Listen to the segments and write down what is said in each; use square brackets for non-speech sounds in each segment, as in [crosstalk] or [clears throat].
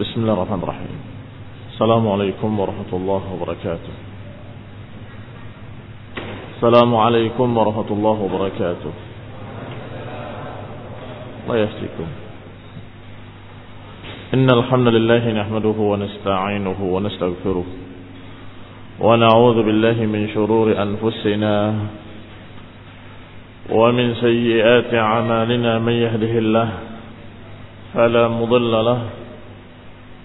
بسم الله الرحمن الرحيم. السلام عليكم ورحمة الله وبركاته. السلام عليكم ورحمة الله وبركاته. الله يهديكم. إن الحمد لله نحمده ونستعينه ونستغفره ونعوذ بالله من شرور أنفسنا ومن سيئات أعمالنا من يهده الله فلا مضل له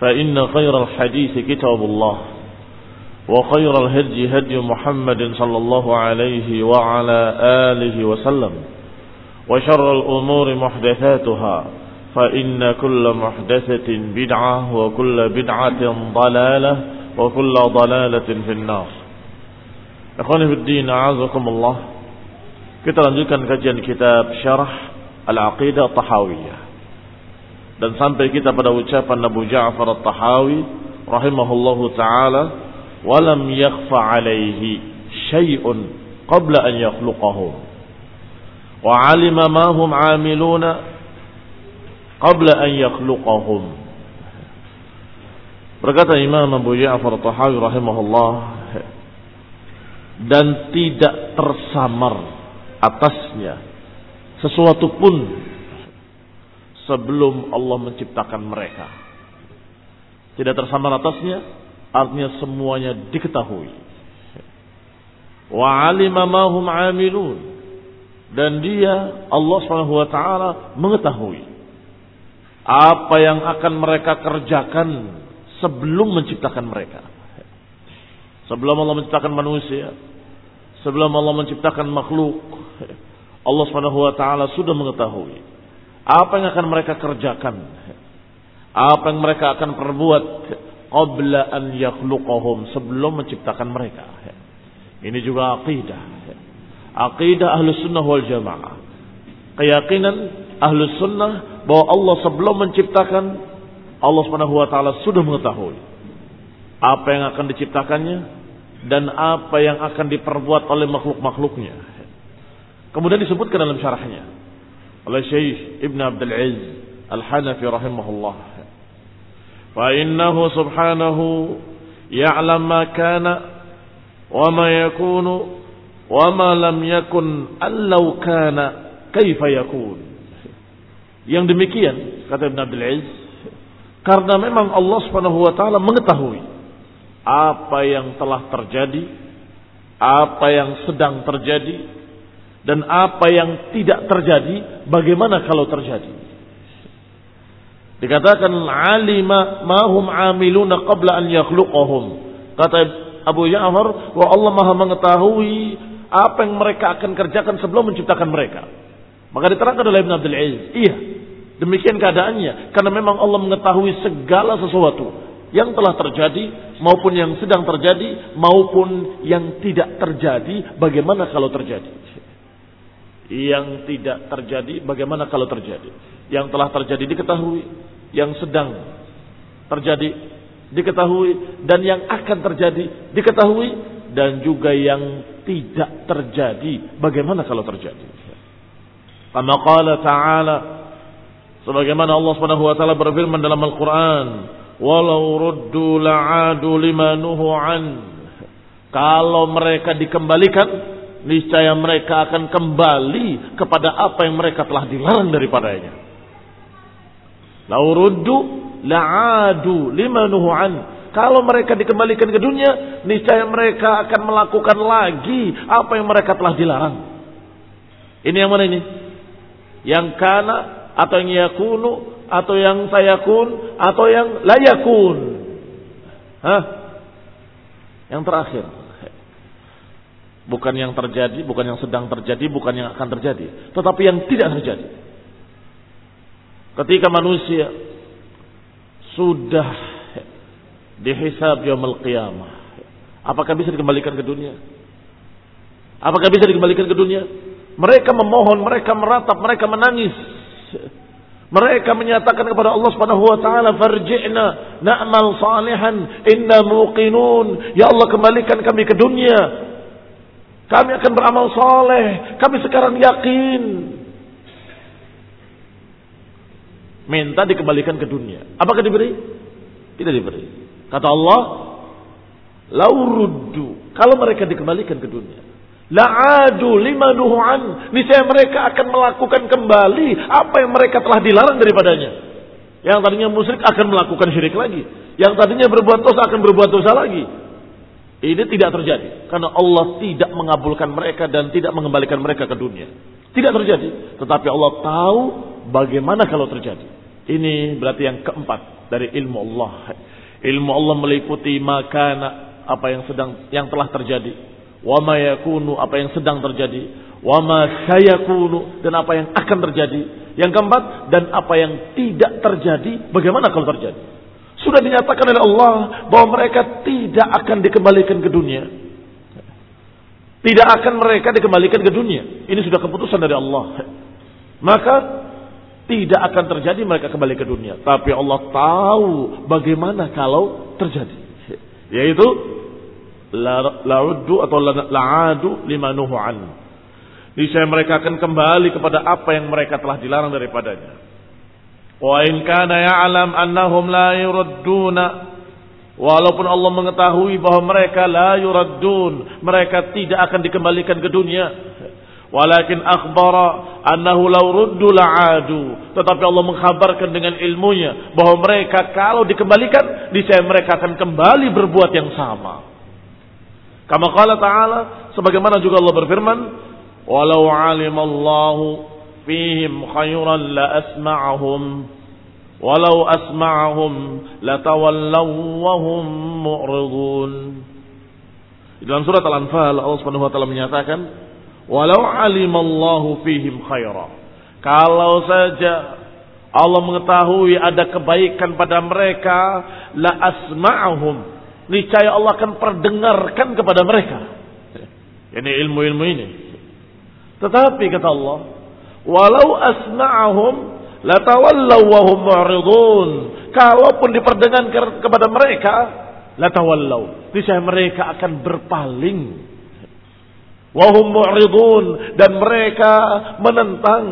فإن خير الحديث كتاب الله وخير الهدي هدي محمد صلى الله عليه وعلى آله وسلم وشر الأمور محدثاتها فإن كل محدثة بدعة وكل بدعة ضلالة وكل ضلالة في النار Ikhwani fi din, a'azakumullah. Kita lanjutkan kajian kitab Syarah Al-Aqidah Tahawiyah. Dan sampai kita pada ucapan Abu Ja'far At-Tahawi rahimahullahu taala, "Walam yakhfa 'alaihi syai'un qabla an yakhluqahu." Wa 'alima ma hum 'amiluna qabla an yakhluqahum. Berkata Imam Abu Ja'far At-Tahawi rahimahullah, dan tidak tersamar atasnya sesuatu pun sebelum Allah menciptakan mereka. Tidak tersamar atasnya, artinya semuanya diketahui. Wa alima ma amilun. Dan dia Allah taala mengetahui apa yang akan mereka kerjakan sebelum menciptakan mereka. Sebelum Allah menciptakan manusia, sebelum Allah menciptakan makhluk, Allah taala sudah mengetahui apa yang akan mereka kerjakan, apa yang mereka akan perbuat qabla an yakhluqahum sebelum menciptakan mereka. Ini juga akidah. Akidah ahlu sunnah wal jamaah. Keyakinan ahlu sunnah bahwa Allah sebelum menciptakan Allah subhanahu wa ta'ala sudah mengetahui apa yang akan diciptakannya dan apa yang akan diperbuat oleh makhluk-makhluknya. Kemudian disebutkan dalam syarahnya oleh Syekh Ibn Abdul Aziz Al-Hanafi rahimahullah. Fa innahu subhanahu ya'lam ma kana wa ma yakunu wa ma lam yakun allau kana kaifa yakun. Yang demikian kata Ibn Abdul Aziz karena memang Allah Subhanahu wa taala mengetahui apa yang telah terjadi, apa yang sedang terjadi, dan apa yang tidak terjadi, bagaimana kalau terjadi. Dikatakan alima mahum amiluna qabla an yakhluqahum. Kata Abu Ja'far, bahwa Allah Maha mengetahui apa yang mereka akan kerjakan sebelum menciptakan mereka. Maka diterangkan oleh Ibn Abdul Aziz, iya, demikian keadaannya karena memang Allah mengetahui segala sesuatu yang telah terjadi maupun yang sedang terjadi maupun yang tidak terjadi bagaimana kalau terjadi yang tidak terjadi bagaimana kalau terjadi yang telah terjadi diketahui yang sedang terjadi diketahui dan yang akan terjadi diketahui dan juga yang tidak terjadi, bagaimana kalau terjadi? Kama qala ta'ala sebagaimana Allah Subhanahu wa taala berfirman dalam Al-Qur'an, "Walau ruddu la'adu lima nuhu an." Kalau mereka dikembalikan, niscaya mereka akan kembali kepada apa yang mereka telah dilarang daripadanya. Lau ruddu la'adu lima nuhu an. Kalau mereka dikembalikan ke dunia, niscaya mereka akan melakukan lagi apa yang mereka telah dilarang. Ini yang mana ini? Yang kana atau yang yakunu atau yang sayakun atau yang layakun. Hah? Yang terakhir. Bukan yang terjadi, bukan yang sedang terjadi, bukan yang akan terjadi. Tetapi yang tidak terjadi. Ketika manusia sudah dihisab yaumul qiyamah. Apakah bisa dikembalikan ke dunia? Apakah bisa dikembalikan ke dunia? Mereka memohon, mereka meratap, mereka menangis. Mereka menyatakan kepada Allah Subhanahu wa taala, "Farji'na na'mal salihan, inna muqinun." Ya Allah, kembalikan kami ke dunia. Kami akan beramal saleh. Kami sekarang yakin. Minta dikembalikan ke dunia. Apakah diberi? Tidak diberi. Kata Allah, "Lauruddu." Kalau mereka dikembalikan ke dunia, La'adu lima nuhu'an. Niscaya mereka akan melakukan kembali apa yang mereka telah dilarang daripadanya. Yang tadinya musyrik akan melakukan syirik lagi. Yang tadinya berbuat dosa akan berbuat dosa lagi. Ini tidak terjadi. Karena Allah tidak mengabulkan mereka dan tidak mengembalikan mereka ke dunia. Tidak terjadi. Tetapi Allah tahu bagaimana kalau terjadi. Ini berarti yang keempat dari ilmu Allah. Ilmu Allah meliputi makana apa yang sedang yang telah terjadi wa ma yakunu apa yang sedang terjadi, wa ma sayakunu dan apa yang akan terjadi. Yang keempat dan apa yang tidak terjadi, bagaimana kalau terjadi? Sudah dinyatakan oleh Allah bahwa mereka tidak akan dikembalikan ke dunia. Tidak akan mereka dikembalikan ke dunia. Ini sudah keputusan dari Allah. Maka tidak akan terjadi mereka kembali ke dunia. Tapi Allah tahu bagaimana kalau terjadi. Yaitu la'uddu atau la'adu lima nuhu. Niscaya mereka akan kembali kepada apa yang mereka telah dilarang daripadanya. Wa in kana ya'lam annahum la yuradduna walaupun Allah mengetahui bahwa mereka la yuraddun, mereka tidak akan dikembalikan ke dunia. Walakin akhbara annahu law ruddu la'adu. Tetapi Allah mengkhabarkan dengan ilmunya bahwa mereka kalau dikembalikan, niscaya mereka akan kembali berbuat yang sama. Kama qala ta'ala sebagaimana juga Allah berfirman, "Walau 'alimallahu fihim khairan la asma'ahum walau asma'ahum latawallaw wa hum mu'ridun." Di dalam surat Al-Anfal Allah Subhanahu wa taala menyatakan, "Walau 'alimallahu fihim khaira." Kalau saja Allah mengetahui ada kebaikan pada mereka, la asma'ahum niscaya Allah akan perdengarkan kepada mereka. Ini ilmu-ilmu ini. Tetapi kata Allah, walau asma'ahum latawallaw wa hum mu'ridun. Kalaupun diperdengarkan kepada mereka, latawallaw. Niscaya mereka akan berpaling. Wa hum mu'ridun dan mereka menentang.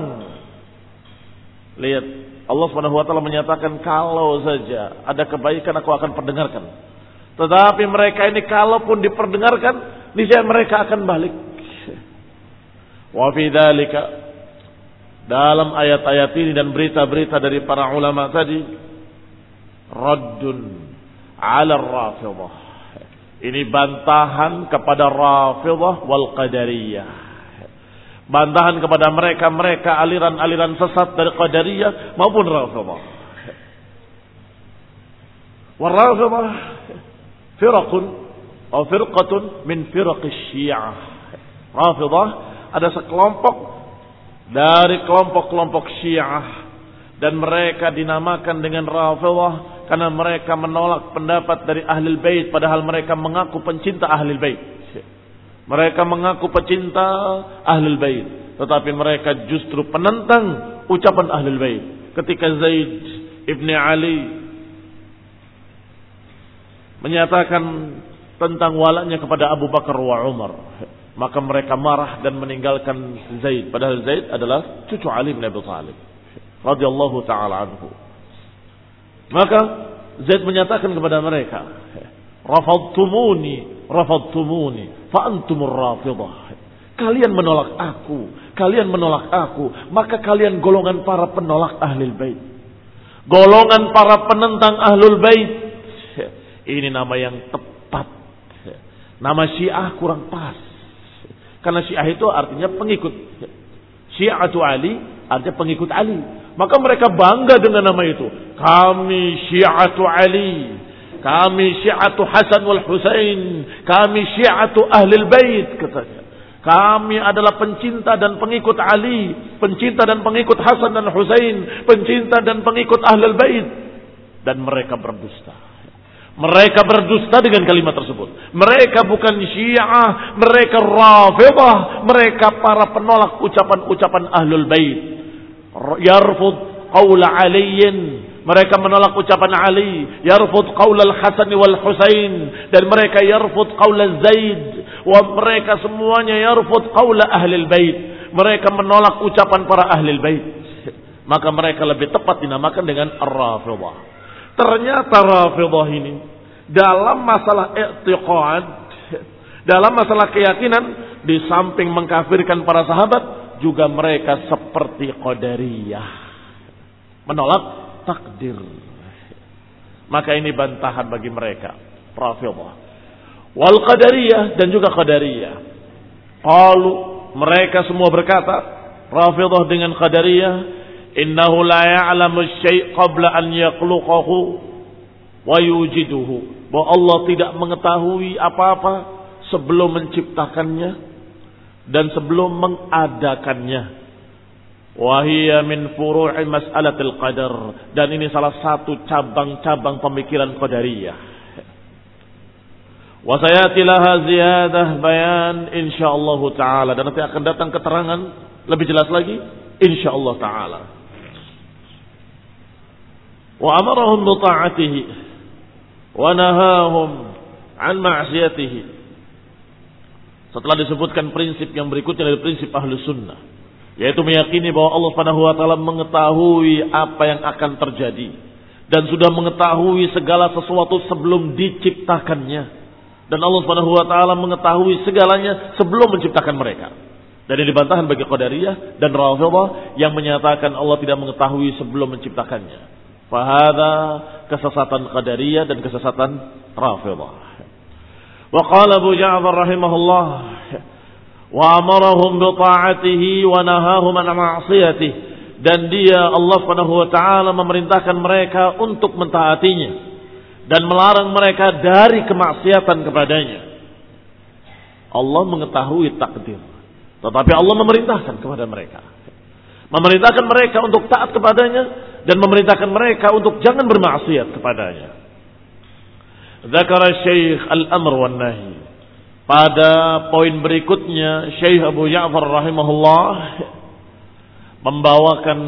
Lihat, Allah Subhanahu wa taala menyatakan kalau saja ada kebaikan aku akan perdengarkan. Tetapi mereka ini kalaupun diperdengarkan, niscaya mereka akan balik. Wa fi dzalika dalam ayat-ayat ini dan berita-berita dari para ulama tadi raddun 'ala rafidhah. Ini bantahan kepada Rafidhah wal Qadariyah. Bantahan kepada mereka-mereka aliran-aliran sesat dari Qadariyah maupun Rafidhah. Warafidhah firaqun atau firqatun min firaq syiah. Rafidah ada sekelompok dari kelompok-kelompok syiah dan mereka dinamakan dengan Rafidah karena mereka menolak pendapat dari ahli bait padahal mereka mengaku pencinta ahli bait. Mereka mengaku pecinta ahli bait, tetapi mereka justru penentang ucapan ahli bait. Ketika Zaid ibni Ali menyatakan tentang walaknya kepada Abu Bakar wa Umar. Maka mereka marah dan meninggalkan Zaid. Padahal Zaid adalah cucu Ali bin Abi Thalib. radhiyallahu taala anhu. Maka Zaid menyatakan kepada mereka, "Rafadtumuni, rafadtumuni, fa antumur rafidah." Kalian menolak aku, kalian menolak aku, maka kalian golongan para penolak ahlul bait. Golongan para penentang ahlul bait. Ini nama yang tepat. Nama Syiah kurang pas. Karena Syiah itu artinya pengikut. Syiatu Ali artinya pengikut Ali. Maka mereka bangga dengan nama itu. Kami Syiatu Ali. Kami Syiatu Hasan wal Husain. Kami Syiatu Ahlul Bait katanya. Kami adalah pencinta dan pengikut Ali, pencinta dan pengikut Hasan dan Husain, pencinta dan pengikut Ahlul Bait dan mereka berdusta. Mereka berdusta dengan kalimat tersebut. Mereka bukan Syiah, mereka Rafidah, mereka para penolak ucapan-ucapan Ahlul Bait. Yarfud qaula Aliyin, mereka menolak ucapan Ali, yarfud qaul al-Hasan wal Husain dan mereka yarfud qaul Zaid Wa mereka semuanya yarfud qawla ahlil bait. Mereka menolak ucapan para ahlil bait. Maka mereka lebih tepat dinamakan dengan Ar-Rafidah. Ternyata Rafidah ini dalam masalah i'tiqad, dalam masalah keyakinan di samping mengkafirkan para sahabat juga mereka seperti Qadariyah. Menolak takdir. Maka ini bantahan bagi mereka. Rafidah wal qadariyah dan juga qadariyah. Qalu mereka semua berkata, Rafidah dengan qadariyah, innahu la ya'lamu syai' qabla an yakhluqahu wa yujiduhu. Bahwa Allah tidak mengetahui apa-apa sebelum menciptakannya dan sebelum mengadakannya. Wahia min furu'i mas'alatil qadar. Dan ini salah satu cabang-cabang pemikiran qadariyah. Wasayati laha ziyadah bayan insyaallah taala dan nanti akan datang keterangan lebih jelas lagi insyaallah taala. Ta'atihi wa nahahum an ma'siyatihi. Setelah disebutkan prinsip yang berikutnya dari prinsip ahlu sunnah. Yaitu meyakini bahwa Allah subhanahu wa ta'ala mengetahui apa yang akan terjadi. Dan sudah mengetahui segala sesuatu sebelum diciptakannya dan Allah Subhanahu wa taala mengetahui segalanya sebelum menciptakan mereka. Dan ini bagi Qadariyah dan Rafidhah yang menyatakan Allah tidak mengetahui sebelum menciptakannya. Fahada kesesatan Qadariyah dan kesesatan Rafidhah. Wa qala Abu Ja'far rahimahullah wa amarahum bi ta'atihi wa nahahum an ma'siyatihi dan dia Allah Subhanahu wa taala memerintahkan mereka untuk mentaatinya dan melarang mereka dari kemaksiatan kepadanya. Allah mengetahui takdir. Tetapi Allah memerintahkan kepada mereka. Memerintahkan mereka untuk taat kepadanya dan memerintahkan mereka untuk jangan bermaksiat kepadanya. Zakara Syekh Al-Amr Nahi. Pada poin berikutnya Syekh Abu Ja'far rahimahullah membawakan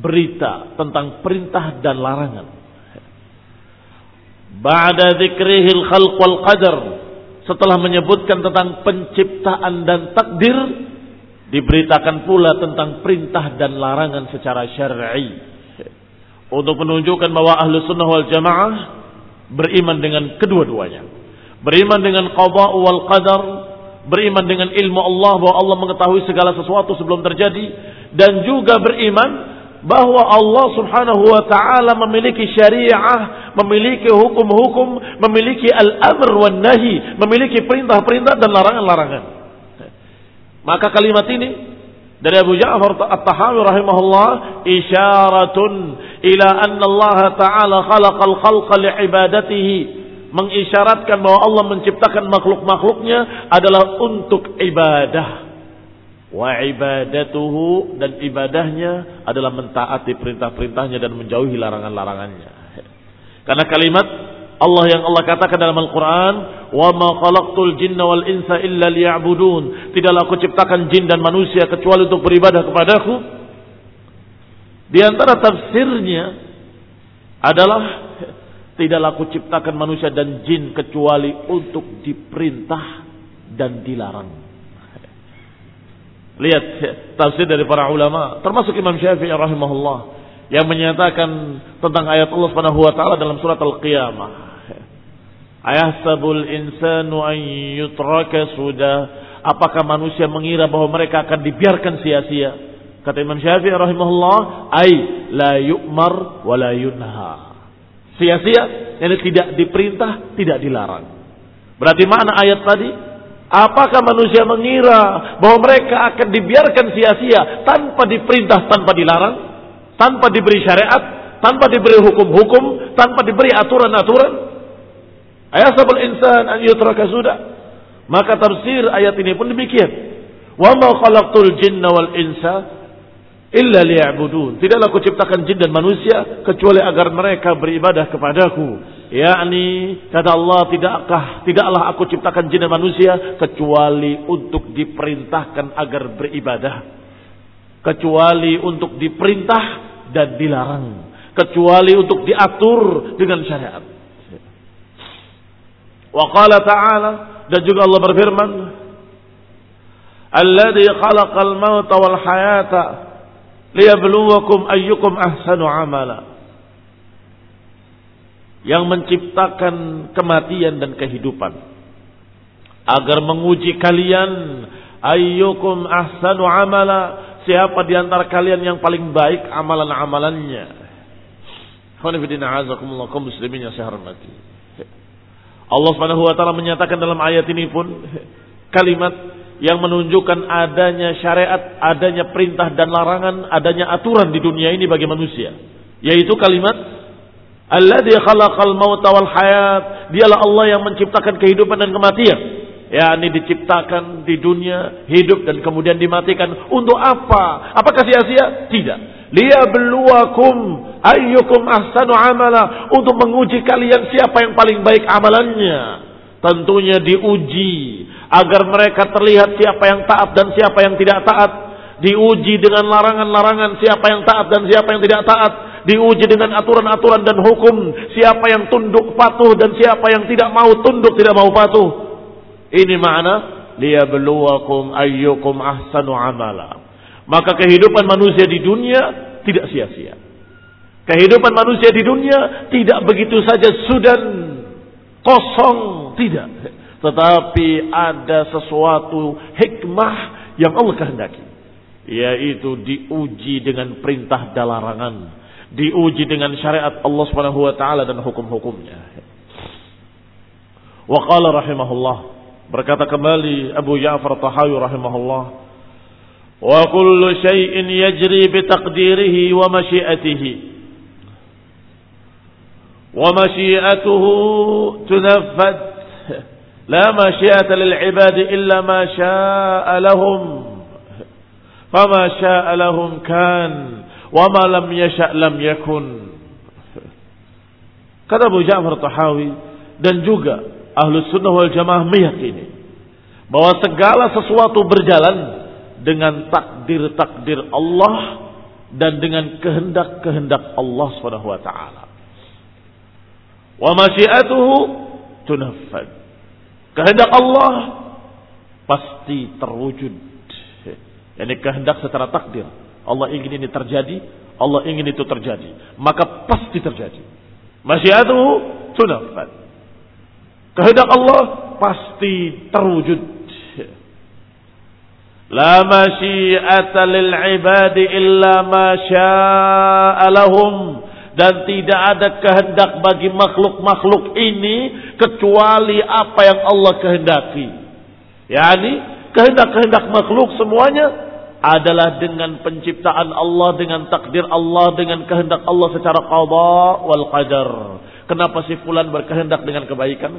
berita tentang perintah dan larangan Ba'da dzikrihil khalq wal qadar. Setelah menyebutkan tentang penciptaan dan takdir, diberitakan pula tentang perintah dan larangan secara syar'i. Untuk menunjukkan bahwa ahlu sunnah wal jamaah beriman dengan kedua-duanya. Beriman dengan qada wal qadar, beriman dengan ilmu Allah bahwa Allah mengetahui segala sesuatu sebelum terjadi dan juga beriman bahwa Allah Subhanahu wa taala memiliki syariah, memiliki hukum-hukum, memiliki al-amr wan nahi, memiliki perintah-perintah dan larangan-larangan. Maka kalimat ini dari Abu Ja'far At-Tahawi rahimahullah isyaratun ila anna Allah taala khalaqal khalqa li'ibadatihi mengisyaratkan bahwa Allah menciptakan makhluk-makhluknya adalah untuk ibadah wa ibadatuhu dan ibadahnya adalah mentaati perintah-perintahnya dan menjauhi larangan-larangannya. Karena kalimat Allah yang Allah katakan dalam Al-Quran, khalaqtul jinna wal insa illa liya'budun. Tidaklah aku ciptakan jin dan manusia kecuali untuk beribadah kepadaku. Di antara tafsirnya adalah tidaklah aku ciptakan manusia dan jin kecuali untuk diperintah dan dilarang. Lihat tafsir dari para ulama, termasuk Imam Syafi'i rahimahullah yang menyatakan tentang ayat Allah Subhanahu wa taala dalam surat Al-Qiyamah. Ayahsabul insanu an yutraka sudah. Apakah manusia mengira bahwa mereka akan dibiarkan sia-sia? Kata Imam Syafi'i rahimahullah, "Ai la yu'mar wa la yunha." Sia-sia, ini tidak diperintah, tidak dilarang. Berarti mana ayat tadi? Apakah manusia mengira bahwa mereka akan dibiarkan sia-sia tanpa diperintah, tanpa dilarang, tanpa diberi syariat, tanpa diberi hukum-hukum, tanpa diberi aturan-aturan? Ayasabul insan an yutraka sudah. Maka tafsir ayat ini pun demikian. Wa ma khalaqtul jinna wal insa illa liya'budun. Tidaklah aku ciptakan jin dan manusia kecuali agar mereka beribadah kepadaku yakni kata Allah tidakkah tidaklah aku ciptakan jin dan manusia kecuali untuk diperintahkan agar beribadah kecuali untuk diperintah dan dilarang kecuali untuk diatur dengan syariat wa qala ta'ala dan juga Allah berfirman alladzi khalaqal mauta wal hayata liyabluwakum ayyukum ahsanu amala. Yang menciptakan kematian dan kehidupan. Agar menguji kalian ayyukum ahsanu amala. Siapa di antara kalian yang paling baik amalan-amalannya? Muslimin yang saya hormati Allah Subhanahu wa taala menyatakan dalam ayat ini pun kalimat yang menunjukkan adanya syariat, adanya perintah dan larangan, adanya aturan di dunia ini bagi manusia, yaitu kalimat Alladhi khalaqal mauta wal hayat. Dialah Allah yang menciptakan kehidupan dan kematian. Ya, ini diciptakan di dunia, hidup dan kemudian dimatikan. Untuk apa? Apakah sia-sia? Tidak. Liyabluwakum ayyukum ahsanu amala. Untuk menguji kalian siapa yang paling baik amalannya. Tentunya diuji. Agar mereka terlihat siapa yang taat dan siapa yang tidak taat. Diuji dengan larangan-larangan siapa yang taat dan siapa yang tidak taat diuji dengan aturan-aturan dan hukum siapa yang tunduk patuh dan siapa yang tidak mau tunduk tidak mau patuh ini makna liyabluwakum ayyukum ahsanu amala maka kehidupan manusia di dunia tidak sia-sia kehidupan manusia di dunia tidak begitu saja sudah kosong tidak tetapi ada sesuatu hikmah yang Allah kehendaki yaitu diuji dengan perintah dan larangan diuji dengan syariat Allah Subhanahu dan hukum-hukumnya. Wa qala rahimahullah berkata kembali Abu Ja'far Tahawi rahimahullah wa kullu syai'in yajri bi taqdirihi wa masyiatihi wa masyiatuhu tunaffad. La masyiata lil ibadi illa ma syaa lahum. Fama syaa lahum kan. Wa ma lam yasha' lam yakun. Kata Abu Ja'far Tahawi dan juga ahlu sunnah wal jamaah meyakini bahwa segala sesuatu berjalan dengan takdir-takdir Allah dan dengan kehendak-kehendak Allah Subhanahu wa taala. Wa masyiatuhu tunaffad. Kehendak Allah pasti terwujud. Yani kehendak secara takdir Allah ingin ini terjadi, Allah ingin itu terjadi, maka pasti terjadi. Masyiatuhu tunafad. Kehendak Allah pasti terwujud. La masyiata lil ibadi illa ma syaa dan tidak ada kehendak bagi makhluk-makhluk ini kecuali apa yang Allah kehendaki. Yani kehendak-kehendak makhluk semuanya adalah dengan penciptaan Allah, dengan takdir Allah, dengan kehendak Allah secara qada wal qadar. Kenapa si fulan berkehendak dengan kebaikan?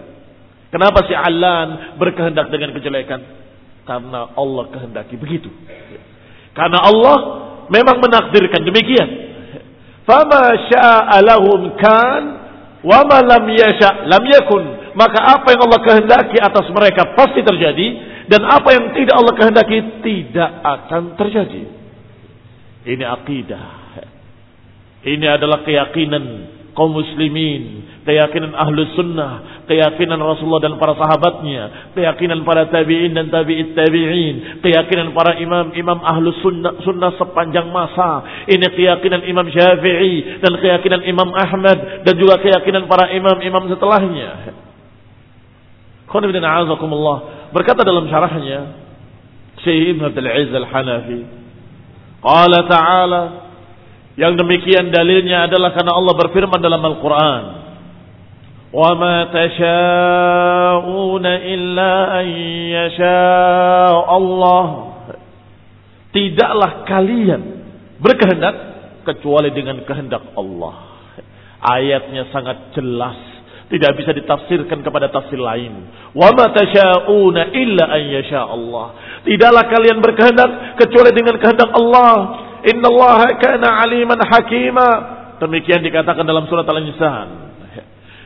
Kenapa si Alan berkehendak dengan kejelekan? Karena Allah kehendaki begitu. Karena Allah memang menakdirkan demikian. Fama syaa lahum kan wa ma lam yasha lam yakun. Maka apa yang Allah kehendaki atas mereka pasti terjadi dan apa yang tidak Allah kehendaki tidak akan terjadi. Ini akidah. Ini adalah keyakinan kaum muslimin, keyakinan ahlu sunnah, keyakinan Rasulullah dan para sahabatnya, keyakinan para tabi'in dan tabi'it tabi'in, keyakinan para imam-imam ahlu sunnah, sunnah sepanjang masa. Ini keyakinan Imam Syafi'i dan keyakinan Imam Ahmad dan juga keyakinan para imam-imam setelahnya. Berkata dalam syarahnya Syekh Ibn Abdul Aziz Al-Hanafi, Qala ta'ala yang demikian dalilnya adalah karena Allah berfirman dalam Al-Quran وما تشاءون إلا أن يشاء الله tidaklah kalian berkehendak kecuali dengan kehendak Allah ayatnya sangat jelas tidak bisa ditafsirkan kepada tafsir lain wa ma tasyauna illa an yasha Allah tidaklah kalian berkehendak kecuali dengan kehendak Allah innallaha kana aliman hakima demikian dikatakan dalam surat al-insan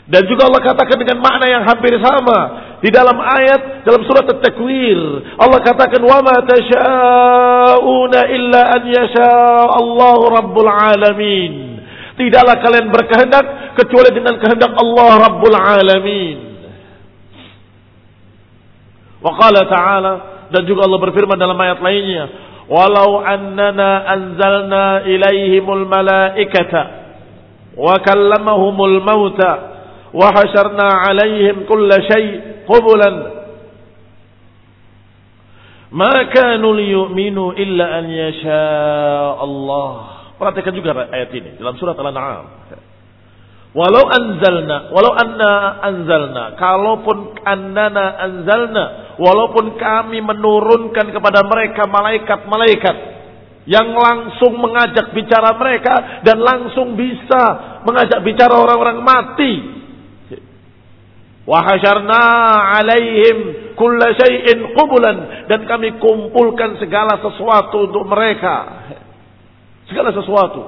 dan juga Allah katakan dengan makna yang hampir sama di dalam ayat dalam surat At-Takwir. Allah katakan wa ma tasyauna illa an yasha Allahu rabbul alamin. Tidaklah kalian berkehendak kecuali dengan kehendak Allah rabbul alamin. Wa qala ta'ala dan juga Allah berfirman dalam ayat lainnya, walau annana anzalna ilaihimul malaikata وكلمهم kallamahumul وحشرنا عليهم كل شيء قبلا ما qubulan. Ma إلا أن illa an yasha Allah. Perhatikan juga ayat ini dalam surat al-an'am. Walau anzalna, walau anna anzalna, kalaupun annana anzalna, walaupun kami menurunkan kepada mereka malaikat-malaikat yang langsung mengajak bicara mereka dan langsung bisa mengajak bicara orang-orang mati Wahasyarna alaihim kulla syai'in qubulan dan kami kumpulkan segala sesuatu untuk mereka. Segala sesuatu.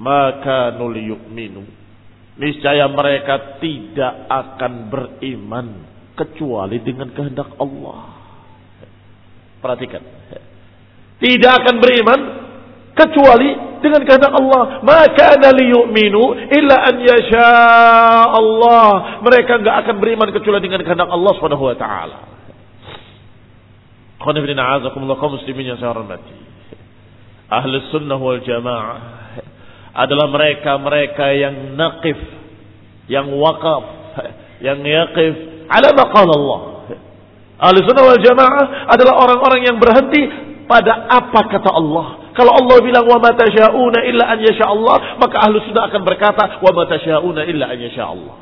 Maka nul yu'minu. Niscaya mereka tidak akan beriman kecuali dengan kehendak Allah. Perhatikan. Tidak akan beriman kecuali dengan kehendak Allah. Maka liyu'minu illa an yasha Allah. Mereka enggak akan beriman kecuali dengan kehendak Allah Subhanahu wa taala. Azakumullah kaum muslimin yang saya hormati. Ahli sunnah wal jamaah adalah mereka-mereka yang naqif, yang wakaf, yang yaqif ala maqal Allah. Ahli sunnah wal jamaah adalah orang-orang yang berhenti pada apa kata Allah kalau Allah bilang wa mata syauna illa an yasha Allah, maka ahlu sunnah akan berkata wa mata syauna illa an yasha Allah.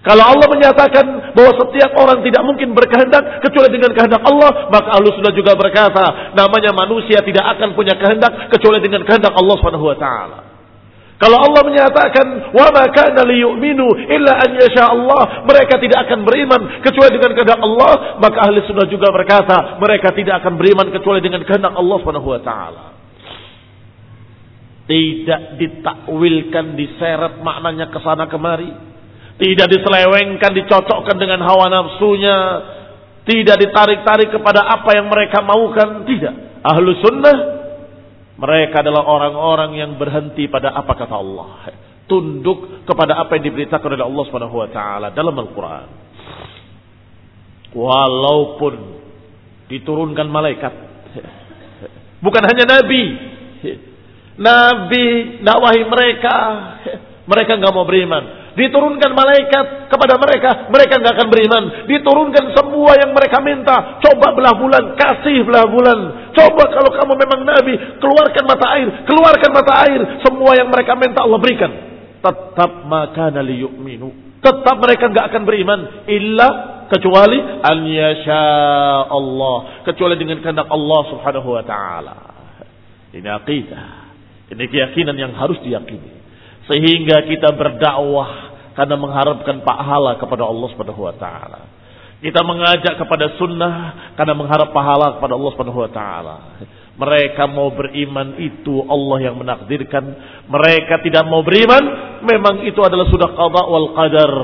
Kalau Allah menyatakan bahwa setiap orang tidak mungkin berkehendak kecuali dengan kehendak Allah, maka ahlu sunnah juga berkata, namanya manusia tidak akan punya kehendak kecuali dengan kehendak Allah Subhanahu wa taala. Kalau Allah menyatakan wa ma kana liyu'minu illa an yasha Allah, mereka tidak akan beriman kecuali dengan kehendak Allah, maka ahli sunnah juga berkata, mereka tidak akan beriman kecuali dengan kehendak Allah Subhanahu wa taala. Tidak ditakwilkan, diseret maknanya ke sana kemari. Tidak diselewengkan, dicocokkan dengan hawa nafsunya. Tidak ditarik-tarik kepada apa yang mereka maukan. Tidak. Ahlu sunnah, mereka adalah orang-orang yang berhenti pada apa kata Allah. Tunduk kepada apa yang diberitakan oleh Allah taala dalam Al-Qur'an. Walaupun diturunkan malaikat. Bukan hanya nabi, Nabi dakwahi mereka, mereka nggak mau beriman. Diturunkan malaikat kepada mereka, mereka nggak akan beriman. Diturunkan semua yang mereka minta. Coba belah bulan, kasih belah bulan. Coba kalau kamu memang Nabi, keluarkan mata air, keluarkan mata air. Semua yang mereka minta Allah berikan. Tetap maka liyu'minu. Tetap mereka nggak akan beriman. Illa kecuali an yasha Allah. Kecuali dengan kehendak Allah subhanahu wa ta'ala. Ini aqidah. Ini keyakinan yang harus diyakini. Sehingga kita berdakwah karena mengharapkan pahala kepada Allah Subhanahu wa taala. Kita mengajak kepada sunnah karena mengharap pahala kepada Allah Subhanahu wa taala. Mereka mau beriman itu Allah yang menakdirkan. Mereka tidak mau beriman, memang itu adalah sudah qada wal qadar.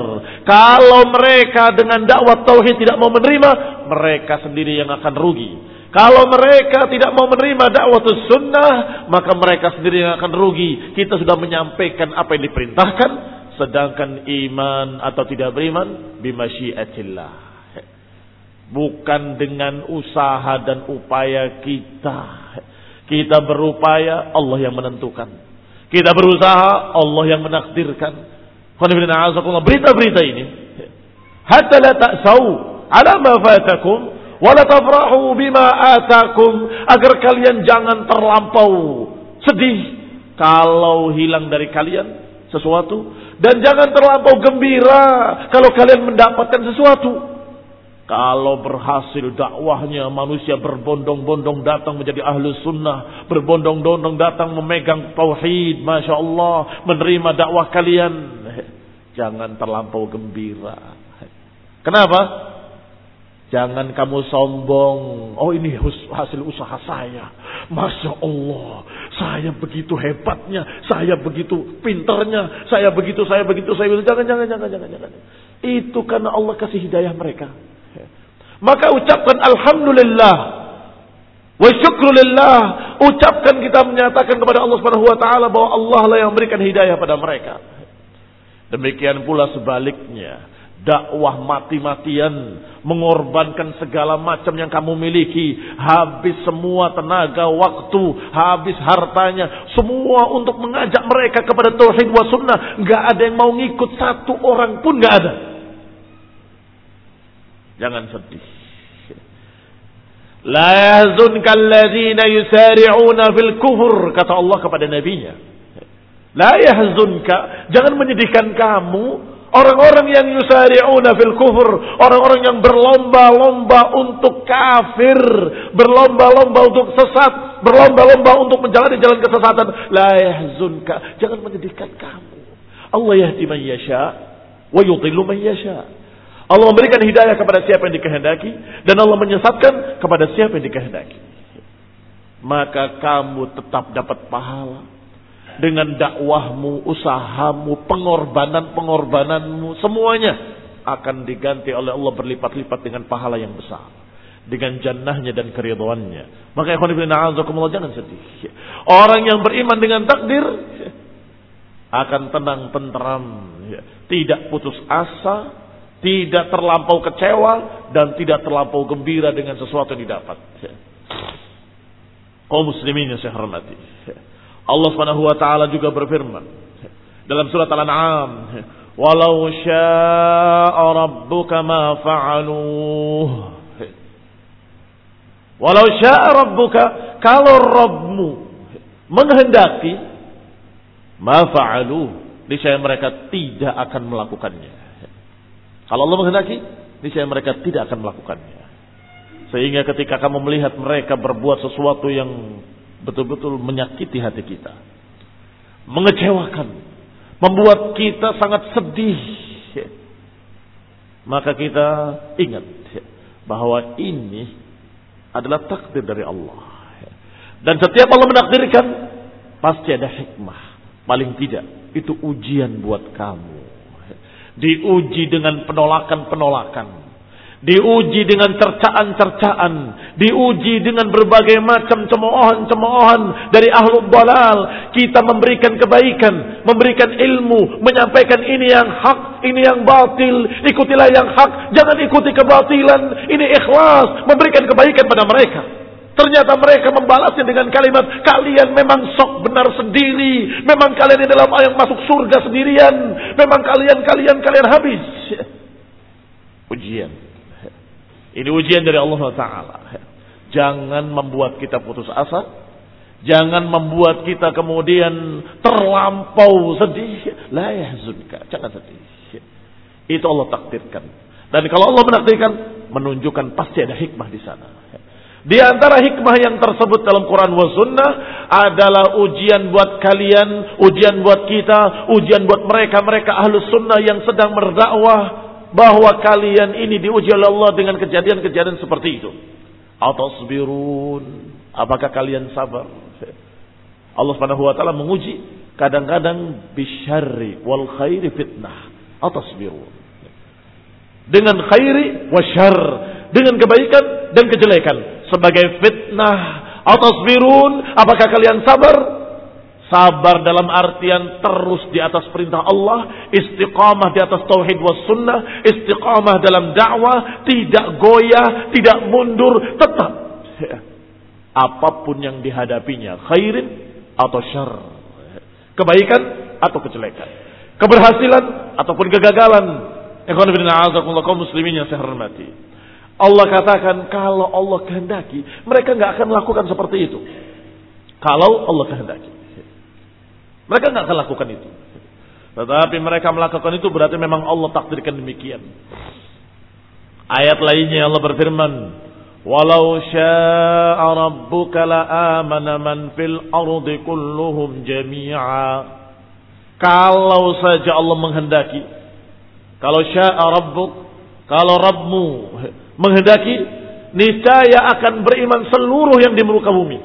Kalau mereka dengan dakwah tauhid tidak mau menerima, mereka sendiri yang akan rugi. Kalau mereka tidak mau menerima dakwah sunnah, maka mereka sendiri yang akan rugi. Kita sudah menyampaikan apa yang diperintahkan, sedangkan iman atau tidak beriman bimasyiatillah. Bukan dengan usaha dan upaya kita. Kita berupaya, Allah yang menentukan. Kita berusaha, Allah yang menakdirkan. Berita-berita ini. Hatta la ta'sau ala ma fatakum wala tafrahu bima atakum agar kalian jangan terlampau sedih kalau hilang dari kalian sesuatu dan jangan terlampau gembira kalau kalian mendapatkan sesuatu. Kalau berhasil dakwahnya manusia berbondong-bondong datang menjadi ahlu sunnah. Berbondong-bondong datang memegang tauhid. Masya Allah. Menerima dakwah kalian. Jangan terlampau gembira. Kenapa? Jangan kamu sombong. Oh ini hasil usaha saya. Masya Allah. Saya begitu hebatnya. Saya begitu pinternya. Saya begitu, saya begitu, saya begitu. Jangan, jangan, jangan, jangan, jangan. Itu karena Allah kasih hidayah mereka. Maka ucapkan Alhamdulillah. Wa syukrulillah. Ucapkan kita menyatakan kepada Allah Subhanahu wa taala bahwa Allah lah yang memberikan hidayah pada mereka. Demikian pula sebaliknya dakwah mati-matian, mengorbankan segala macam yang kamu miliki, habis semua tenaga, waktu, habis hartanya, semua untuk mengajak mereka kepada tauhid wa sunnah, nggak ada yang mau ngikut satu orang pun nggak ada. Jangan sedih. La yahzunka alladhina yusari'una fil kufur kata Allah kepada nabinya. La yahzunka, jangan menyedihkan kamu Orang-orang yang yusari'una fil kufur. Orang-orang yang berlomba-lomba untuk kafir. Berlomba-lomba untuk sesat. Berlomba-lomba untuk menjalani jalan kesesatan. La yahzunka. Jangan menyedihkan kamu. Allah yahdi man yasha. Wa yutillu man yasha. Allah memberikan hidayah kepada siapa yang dikehendaki. Dan Allah menyesatkan kepada siapa yang dikehendaki. Maka kamu tetap dapat pahala dengan dakwahmu, usahamu, pengorbanan-pengorbananmu, semuanya akan diganti oleh Allah berlipat-lipat dengan pahala yang besar. Dengan jannahnya dan keriduannya. Maka ikhwan ibn a'azakumullah jangan sedih. Orang yang beriman dengan takdir akan tenang, tenteram. Tidak putus asa, tidak terlampau kecewa, dan tidak terlampau gembira dengan sesuatu yang didapat. Kaum muslimin yang saya hormati. Allah Subhanahu wa taala juga berfirman dalam surat Al-An'am, "Walau syaa rabbuka ma fa'aluh." Walau syaa rabbuka, kalau Rabbmu menghendaki, ma fa'aluh, niscaya mereka tidak akan melakukannya. Kalau Allah menghendaki, niscaya mereka tidak akan melakukannya. Sehingga ketika kamu melihat mereka berbuat sesuatu yang betul-betul menyakiti hati kita. Mengecewakan. Membuat kita sangat sedih. Maka kita ingat bahwa ini adalah takdir dari Allah. Dan setiap Allah menakdirkan, pasti ada hikmah. Paling tidak, itu ujian buat kamu. Diuji dengan penolakan-penolakan diuji dengan cercaan-cercaan, diuji dengan berbagai macam cemoohan-cemoohan dari ahlul balal. Kita memberikan kebaikan, memberikan ilmu, menyampaikan ini yang hak, ini yang batil, ikutilah yang hak, jangan ikuti kebatilan. Ini ikhlas, memberikan kebaikan pada mereka. Ternyata mereka membalasnya dengan kalimat, kalian memang sok benar sendiri. Memang kalian adalah yang masuk surga sendirian. Memang kalian, kalian, kalian habis. [laughs] Ujian ini ujian dari Allah Taala. Jangan membuat kita putus asa. Jangan membuat kita kemudian terlampau sedih. La yahzunka. Jangan sedih. Itu Allah takdirkan. Dan kalau Allah menakdirkan, menunjukkan pasti ada hikmah di sana. Di antara hikmah yang tersebut dalam Quran wa sunnah adalah ujian buat kalian, ujian buat kita, ujian buat mereka-mereka ahlus sunnah yang sedang berdakwah bahwa kalian ini diuji oleh Allah dengan kejadian-kejadian seperti itu. Atasbirun. Apakah kalian sabar? Allah Subhanahu wa taala menguji kadang-kadang bisyarri wal khairi fitnah. Atasbirun. Dengan khairi wa syarr, dengan kebaikan dan kejelekan. Sebagai fitnah. Atasbirun, apakah kalian sabar? Sabar dalam artian terus di atas perintah Allah, istiqamah di atas tauhid was sunnah, istiqamah dalam dakwah, tidak goyah, tidak mundur, tetap. [laughs] Apa pun yang dihadapinya, khairin atau syar. Kebaikan atau kejelekan. Keberhasilan ataupun kegagalan. Ikhwan bin kaum muslimin yang saya hormati. Allah katakan kalau Allah kehendaki, mereka nggak akan melakukan seperti itu. Kalau Allah kehendaki. Mereka nggak akan lakukan itu. Tetapi mereka melakukan itu berarti memang Allah takdirkan demikian. Ayat lainnya Allah berfirman, "Walau syaa rabbuka la amana man fil ardi kulluhum jami'a." Kalau saja Allah menghendaki, kalau syaa rabbuk, kalau Rabbmu menghendaki, niscaya akan beriman seluruh yang di muka bumi.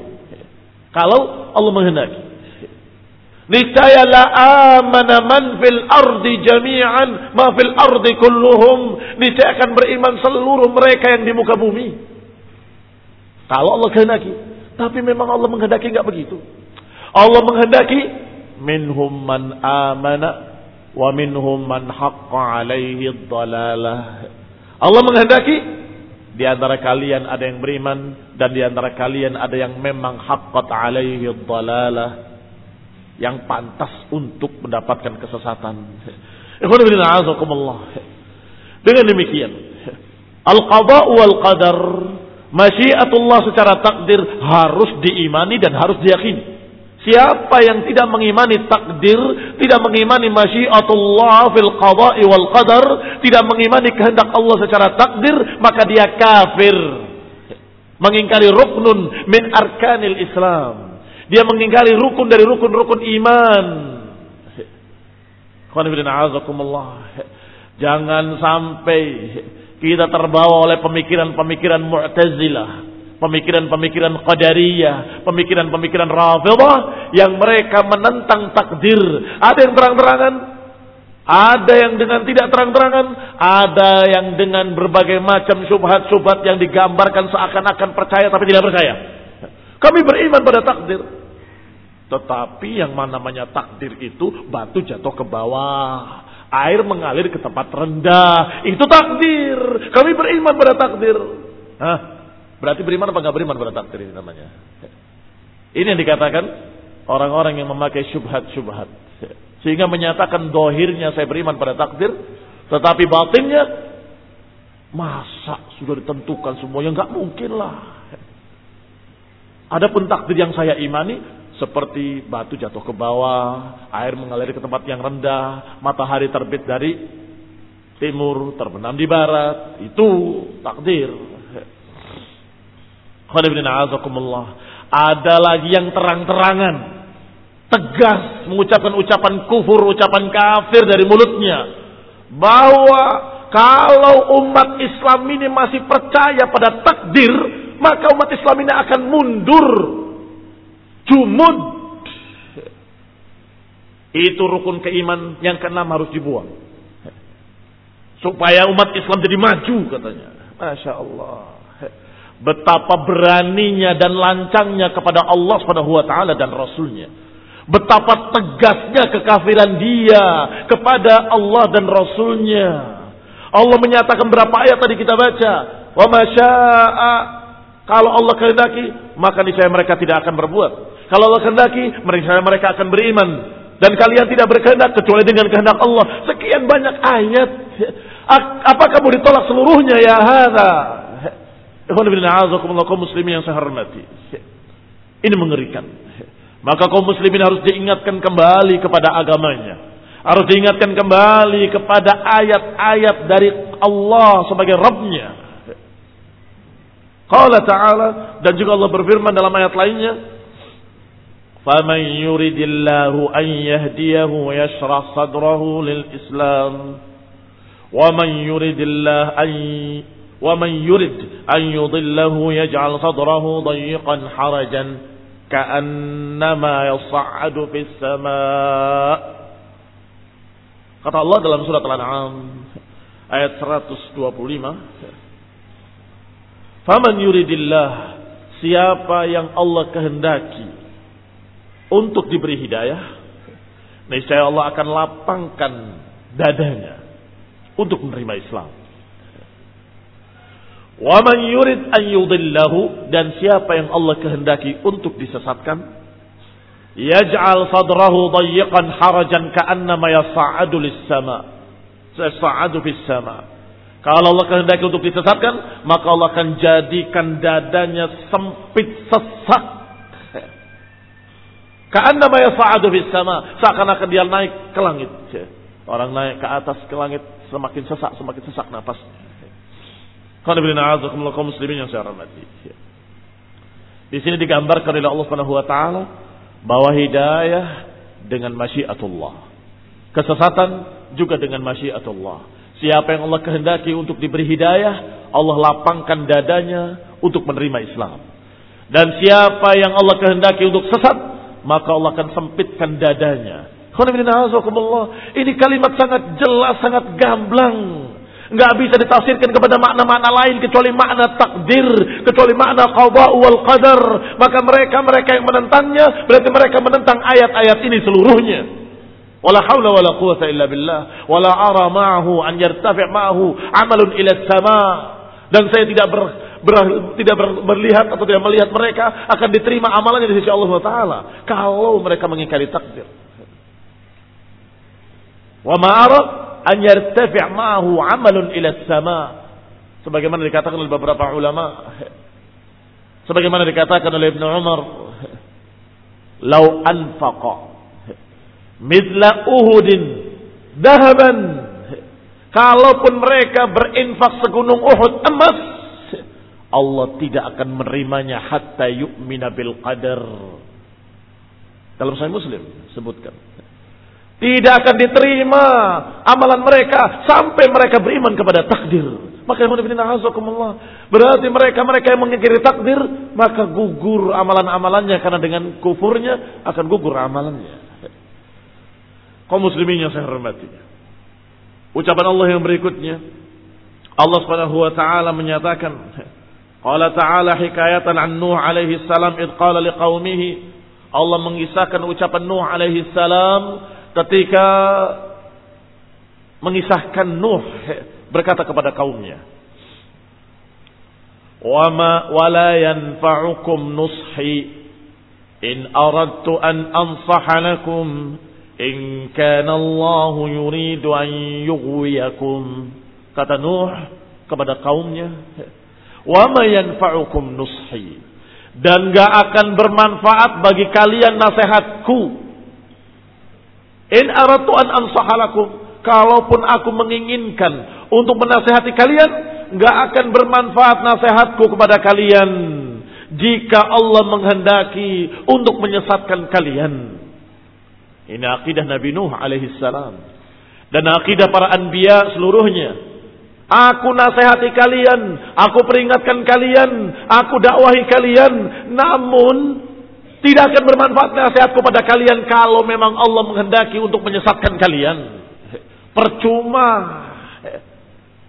Kalau Allah menghendaki. Niscaya la amana man fil ardi jami'an ma fil ardi kulluhum. Niscaya akan beriman seluruh mereka yang di muka bumi. Kalau Allah kehendaki. Tapi memang Allah menghendaki enggak begitu. Allah menghendaki minhum man amana wa minhum man haqqa alaihi dhalalah. Allah menghendaki di antara kalian ada yang beriman dan di antara kalian ada yang memang haqqat alaihi dhalalah yang pantas untuk mendapatkan kesesatan. Dengan demikian, al-qada wal qadar, masyiatullah secara takdir harus diimani dan harus diyakini. Siapa yang tidak mengimani takdir, tidak mengimani masyiatullah fil qada'i wal qadar, tidak mengimani kehendak Allah secara takdir, maka dia kafir. Mengingkari ruknun min arkanil Islam. Dia mengingkari rukun dari rukun-rukun iman. Jangan sampai kita terbawa oleh pemikiran-pemikiran Mu'tazilah, pemikiran-pemikiran Qadariyah, pemikiran-pemikiran Rafidah yang mereka menentang takdir. Ada yang terang-terangan, ada yang dengan tidak terang-terangan, ada yang dengan berbagai macam subhat-subhat yang digambarkan seakan-akan percaya tapi tidak percaya. Kami beriman pada takdir. Tetapi yang namanya takdir itu batu jatuh ke bawah. Air mengalir ke tempat rendah. Itu takdir. Kami beriman pada takdir. Hah? Berarti beriman apa nggak beriman pada takdir ini namanya? Ini yang dikatakan orang-orang yang memakai syubhat-syubhat. Sehingga menyatakan dohirnya saya beriman pada takdir. Tetapi batinnya masa sudah ditentukan semuanya nggak mungkin lah. Adapun takdir yang saya imani seperti batu jatuh ke bawah, air mengalir ke tempat yang rendah, matahari terbit dari timur, terbenam di barat, itu takdir. Ada lagi yang terang-terangan, tegas mengucapkan ucapan kufur, ucapan kafir dari mulutnya, bahwa kalau umat Islam ini masih percaya pada takdir, maka umat Islam ini akan mundur. Jumud. Itu rukun keiman yang keenam harus dibuang. Supaya umat Islam jadi maju katanya. Masya Allah. Betapa beraninya dan lancangnya kepada Allah subhanahu wa ta'ala dan Rasulnya. Betapa tegasnya kekafiran dia kepada Allah dan Rasulnya. Allah menyatakan berapa ayat tadi kita baca. Wa masya'a kalau Allah kehendaki, maka niscaya mereka tidak akan berbuat. Kalau Allah kehendaki, niscaya mereka akan beriman. Dan kalian tidak berkehendak kecuali dengan kehendak Allah. Sekian banyak ayat. Apakah mau ditolak seluruhnya ya hada? kaum muslimin yang saya hormati. Ini mengerikan. Maka kaum muslimin harus diingatkan kembali kepada agamanya. Harus diingatkan kembali kepada ayat-ayat dari Allah sebagai Rabbnya Qala ta'ala dan juga Allah berfirman dalam ayat lainnya فَمَنْ يُرِدِ اللَّهُ أَنْ يَهْدِيَهُ يَشْرَحْ صَدْرَهُ لِلْإِسْلَامِ وَمَنْ يُرِدِ اللَّهُ أَنْ وَمَنْ يُرِدْ أَنْ يُضِلَّهُ يَجْعَلْ صَدْرَهُ ضَيِّقًا حَرَجًا كَأَنَّمَا يَصَّعَّدُ فِي السَّمَاءِ Kata Allah dalam surat Al-An'am ayat 125 ayat 125 Faman yuridillah siapa yang Allah kehendaki untuk diberi hidayah, niscaya Allah akan lapangkan dadanya untuk menerima Islam. Wa man yurid an yudillahu dan siapa yang Allah kehendaki untuk disesatkan? yaj'al sadrahu dayyiqan harajan ka'annama yas'adu lis-sama yas'adu fis-sama kalau Allah kehendaki untuk disesatkan maka Allah akan jadikan dadanya sempit sesak. Ka'annama yas'adu fis-sama seakan-akan dia naik ke langit. Orang naik ke atas ke langit semakin sesak semakin sesak nafasnya kaum muslimin yang saya hormati. Di sini digambarkan oleh Allah Subhanahu wa taala bahwa hidayah dengan masyiatullah. Kesesatan juga dengan masyiatullah. Siapa yang Allah kehendaki untuk diberi hidayah, Allah lapangkan dadanya untuk menerima Islam. Dan siapa yang Allah kehendaki untuk sesat, maka Allah akan sempitkan dadanya. Ini kalimat sangat jelas, sangat gamblang nggak bisa ditafsirkan kepada makna-makna lain kecuali makna takdir, kecuali makna qada wal qadar. Maka mereka-mereka yang menentangnya berarti mereka menentang ayat-ayat ini seluruhnya. Wala haula wala quwata illa billah. Wala ara ma'ahu an yartafi' ma'ahu amalun ila sama. Dan saya tidak ber, ber, tidak ber, berlihat atau tidak melihat mereka akan diterima amalannya di sisi Allah Taala kalau mereka mengingkari takdir. Wa ma'ara an yartafi' ma'ahu 'amalun ila sama sebagaimana dikatakan oleh beberapa ulama. Sebagaimana dikatakan oleh Ibnu Umar lau anfaqa mithla uhudin dahaban kalaupun mereka berinfak segunung Uhud emas Allah tidak akan menerimanya hatta yu'mina bil qadar. Dalam Sahih Muslim sebutkan tidak akan diterima amalan mereka sampai mereka beriman kepada takdir. Maka berarti mereka-mereka yang mengingkari takdir maka gugur amalan-amalannya karena dengan kufurnya akan gugur amalannya. Kaum muslimin saya hormati. Ucapan Allah yang berikutnya Allah Subhanahu wa taala menyatakan Qala ta'ala hikayatan an Nuh alaihi salam id qala liqaumihi Allah mengisahkan ucapan Nuh alaihi salam ketika mengisahkan Nuh berkata kepada kaumnya wama wala yanfa'ukum nushi. In aradtu an ansaha lakum in kana Allah yuridu an yughwiyakum. Kata Nuh kepada kaumnya wama yanfa'ukum nushi. Dan gak akan bermanfaat bagi kalian nasihatku In aratu an ansahalakum. Kalaupun aku menginginkan untuk menasehati kalian, nggak akan bermanfaat nasihatku kepada kalian jika Allah menghendaki untuk menyesatkan kalian. Ini akidah Nabi Nuh alaihi salam dan akidah para anbiya seluruhnya. Aku nasihati kalian, aku peringatkan kalian, aku dakwahi kalian, namun tidak akan bermanfaat nasihat kepada kalian kalau memang Allah menghendaki untuk menyesatkan kalian. Percuma.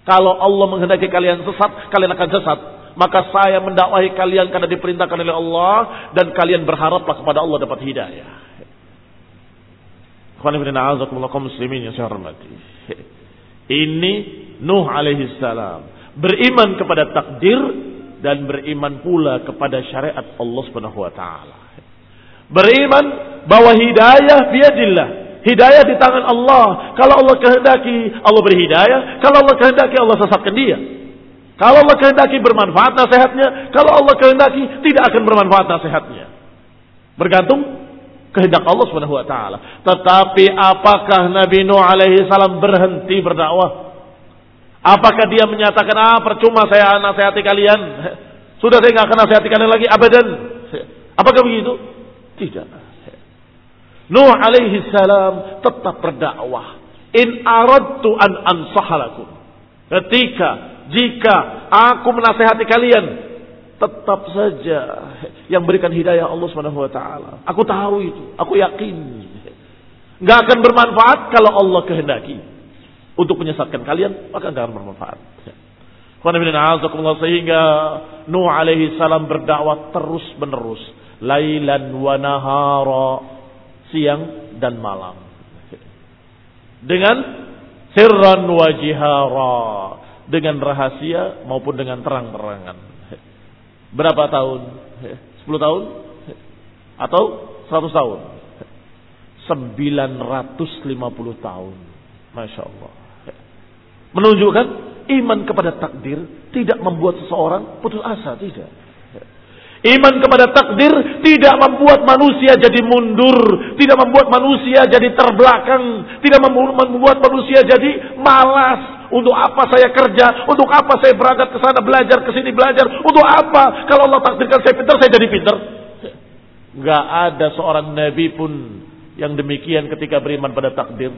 Kalau Allah menghendaki kalian sesat, kalian akan sesat. Maka saya mendakwahi kalian karena diperintahkan oleh Allah dan kalian berharaplah kepada Allah dapat hidayah. Ini Nuh alaihi salam beriman kepada takdir dan beriman pula kepada syariat Allah Subhanahu wa taala. Beriman bahwa hidayah biadillah. Hidayah di tangan Allah. Kalau Allah kehendaki, Allah beri hidayah. Kalau Allah kehendaki, Allah sesatkan dia. Kalau Allah kehendaki bermanfaat nasihatnya. Kalau Allah kehendaki, tidak akan bermanfaat nasihatnya. Bergantung kehendak Allah Subhanahu wa taala. Tetapi apakah Nabi Nuh alaihi salam berhenti berdakwah? Apakah dia menyatakan ah percuma saya nasihati kalian? Sudah saya nggak akan nasihati kalian lagi abadan. Apakah begitu? Tidak. Nuh alaihi salam tetap berdakwah. In aradtu an ansahalakum. Ketika jika aku menasehati kalian, tetap saja yang berikan hidayah Allah Subhanahu wa taala. Aku tahu itu, aku yakin. Enggak akan bermanfaat kalau Allah kehendaki untuk menyesatkan kalian, maka enggak akan bermanfaat. Sehingga Nuh alaihi salam berdakwah terus menerus. Lailan wa nahara. Siang dan malam. Dengan sirran wa jihara. Dengan rahasia maupun dengan terang-terangan. Berapa tahun? 10 tahun? Atau 100 tahun? 950 tahun. Masya Allah. Menunjukkan iman kepada takdir tidak membuat seseorang putus asa, tidak. Iman kepada takdir tidak membuat manusia jadi mundur, tidak membuat manusia jadi terbelakang, tidak membuat manusia jadi malas. Untuk apa saya kerja? Untuk apa saya berangkat ke sana belajar, ke sini belajar? Untuk apa? Kalau Allah takdirkan saya pintar, saya jadi pintar. Gak ada seorang nabi pun yang demikian ketika beriman pada takdir.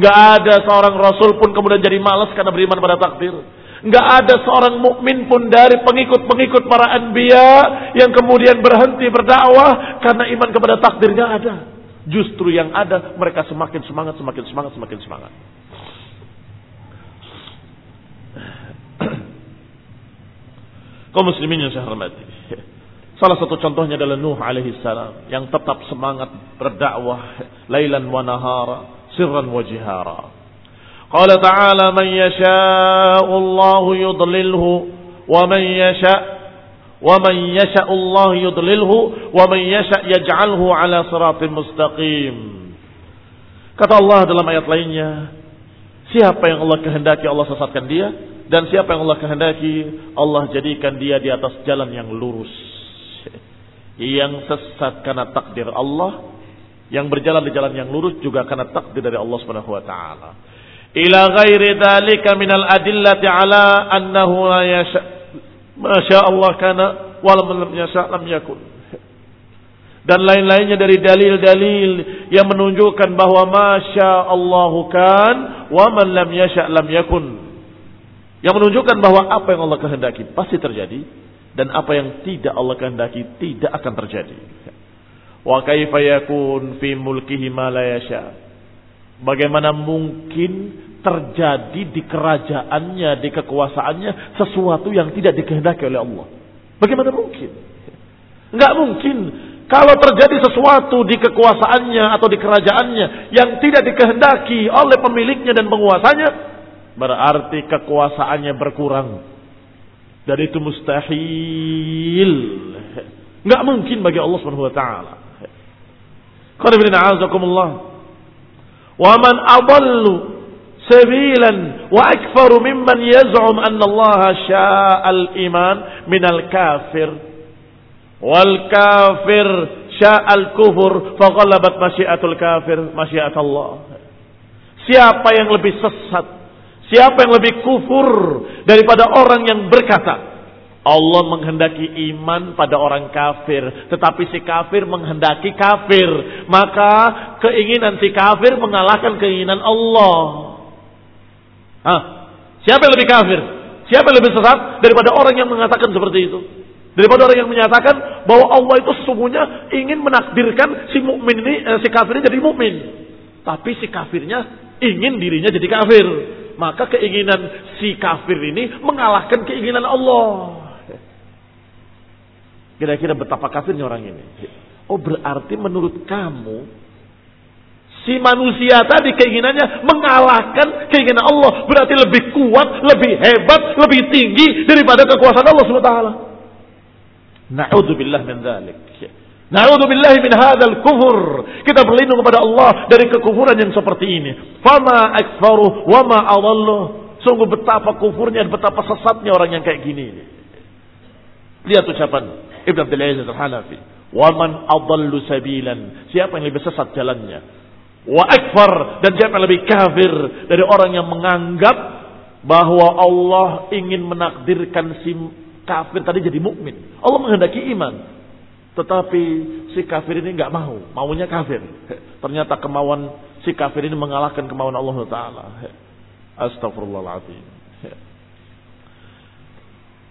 Gak ada seorang rasul pun kemudian jadi malas karena beriman pada takdir. Gak ada seorang mukmin pun dari pengikut-pengikut para anbiya yang kemudian berhenti berdakwah karena iman kepada takdir gak ada. Justru yang ada mereka semakin semangat, semakin semangat, semakin semangat. [clears throat] Kau muslimin yang saya hormati. Salah satu contohnya adalah Nuh alaihi salam yang tetap semangat berdakwah lailan wa nahara, sirran wa jihara. Yasha'u Allah yudlilhu wa man yasha' wa man yasha' Allah yudlilhu wa man yasha' yaj'alhu ala siratin mustaqim. Kata Allah dalam ayat lainnya, siapa yang Allah kehendaki Allah sesatkan dia dan siapa yang Allah kehendaki, Allah jadikan dia di atas jalan yang lurus. Yang sesat karena takdir Allah, yang berjalan di jalan yang lurus juga karena takdir dari Allah Subhanahu wa taala. Ila ghairi dzalika minal adillati ala annahu la yasha masya Allah kana wa lam yasha lam yakun. Dan lain-lainnya dari dalil-dalil yang menunjukkan bahwa masya Allah kan wa man lam yasha lam yakun. Yang menunjukkan bahwa apa yang Allah kehendaki pasti terjadi dan apa yang tidak Allah kehendaki tidak akan terjadi. Wa kaifa yakun fi mulkihi ma la yasha. Bagaimana mungkin terjadi di kerajaannya, di kekuasaannya sesuatu yang tidak dikehendaki oleh Allah? Bagaimana mungkin? Enggak mungkin kalau terjadi sesuatu di kekuasaannya atau di kerajaannya yang tidak dikehendaki oleh pemiliknya dan penguasanya, berarti kekuasaannya berkurang. Dan itu mustahil. Enggak mungkin bagi Allah Subhanahu wa taala. Qul. Wa man adallu sabilan wa akfaru mimman yaz'um anna Allah sya'al iman minal kafir. Wal kafir sya'al kufur faghalabat masyiatul kafir masyiat Allah. Siapa yang lebih sesat Siapa yang lebih kufur daripada orang yang berkata, Allah menghendaki iman pada orang kafir, tetapi si kafir menghendaki kafir, maka keinginan si kafir mengalahkan keinginan Allah. Hah? Siapa yang lebih kafir? Siapa yang lebih sesat daripada orang yang mengatakan seperti itu? Daripada orang yang menyatakan bahwa Allah itu sesungguhnya ingin menakdirkan si mukmin ini, eh, si kafir ini jadi mukmin, tapi si kafirnya ingin dirinya jadi kafir maka keinginan si kafir ini mengalahkan keinginan Allah. Kira-kira betapa kafirnya orang ini. Oh berarti menurut kamu si manusia tadi keinginannya mengalahkan keinginan Allah berarti lebih kuat, lebih hebat, lebih tinggi daripada kekuasaan Allah SWT. Na'udzubillah min dzalik. Na'udzubillahi min hadzal kufur. Kita berlindung kepada Allah dari kekufuran yang seperti ini. Fama akfaru wa ma adallu. Sungguh betapa kufurnya dan betapa sesatnya orang yang kayak gini ini. Lihat ucapan Ibn Abdul Aziz Al-Hanafi. Wa man adallu sabilan. Siapa yang lebih sesat jalannya? Wa akfar dan siapa yang lebih kafir dari orang yang menganggap bahwa Allah ingin menakdirkan si kafir tadi jadi mukmin. Allah menghendaki iman. Tetapi si kafir ini nggak mau, maunya kafir. [laughs] Ternyata kemauan si kafir ini mengalahkan kemauan Allah Taala. Astagfirullahaladzim.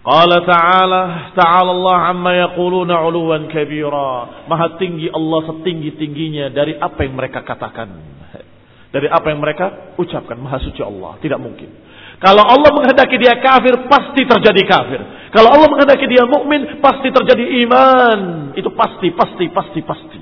Qala ta'ala ta'ala Allah amma yaquluna 'uluwan kabira. Maha tinggi Allah setinggi-tingginya dari apa yang mereka katakan. Dari apa yang mereka ucapkan. Maha suci Allah, tidak mungkin. Kalau Allah menghendaki dia kafir, pasti terjadi kafir. Kalau Allah menghendaki dia mukmin, pasti terjadi iman. Itu pasti, pasti, pasti, pasti.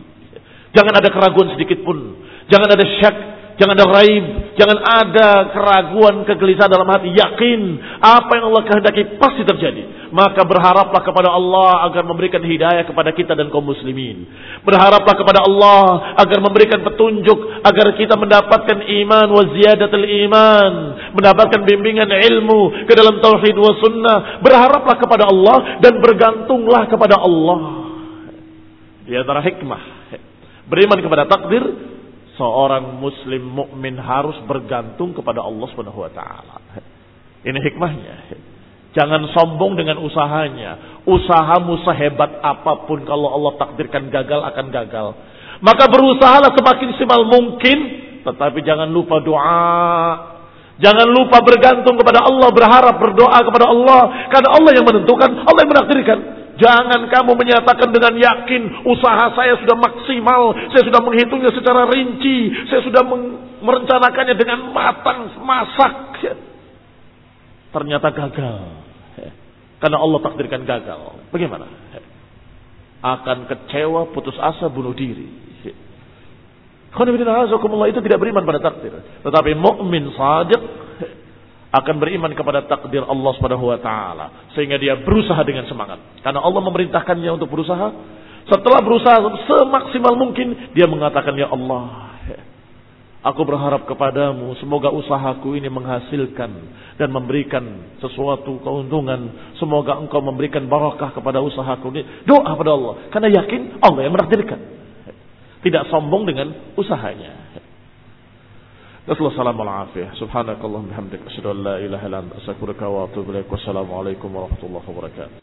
Jangan ada keraguan sedikit pun. Jangan ada syak, jangan ada raib, jangan ada keraguan, kegelisahan dalam hati. Yakin apa yang Allah kehendaki pasti terjadi. Maka berharaplah kepada Allah agar memberikan hidayah kepada kita dan kaum muslimin. Berharaplah kepada Allah agar memberikan petunjuk agar kita mendapatkan iman wa ziyadatul iman, mendapatkan bimbingan ilmu ke dalam tauhid wa sunnah. Berharaplah kepada Allah dan bergantunglah kepada Allah. Di antara hikmah beriman kepada takdir seorang muslim mukmin harus bergantung kepada Allah Subhanahu wa taala. Ini hikmahnya. Jangan sombong dengan usahanya. Usahamu sehebat apa pun kalau Allah takdirkan gagal akan gagal. Maka berusahalah semakin simal mungkin. Tetapi jangan lupa doa. Jangan lupa bergantung kepada Allah. Berharap berdoa kepada Allah. Karena Allah yang menentukan. Allah yang menakdirkan. Jangan kamu menyatakan dengan yakin usaha saya sudah maksimal, saya sudah menghitungnya secara rinci, saya sudah merencanakannya dengan matang, masak. Ternyata gagal. Karena Allah takdirkan gagal. Bagaimana? Akan kecewa, putus asa, bunuh diri. itu tidak beriman pada takdir. Tetapi mukmin sadiq akan beriman kepada takdir Allah Subhanahu wa taala sehingga dia berusaha dengan semangat. Karena Allah memerintahkannya untuk berusaha. Setelah berusaha semaksimal mungkin dia mengatakan ya Allah, Aku berharap kepadamu semoga usahaku ini menghasilkan dan memberikan sesuatu keuntungan. Semoga engkau memberikan barakah kepada usahaku ini. Doa pada Allah. Karena yakin Allah yang menakdirkan. Tidak sombong dengan usahanya. Wassalamualaikum warahmatullahi wabarakatuh.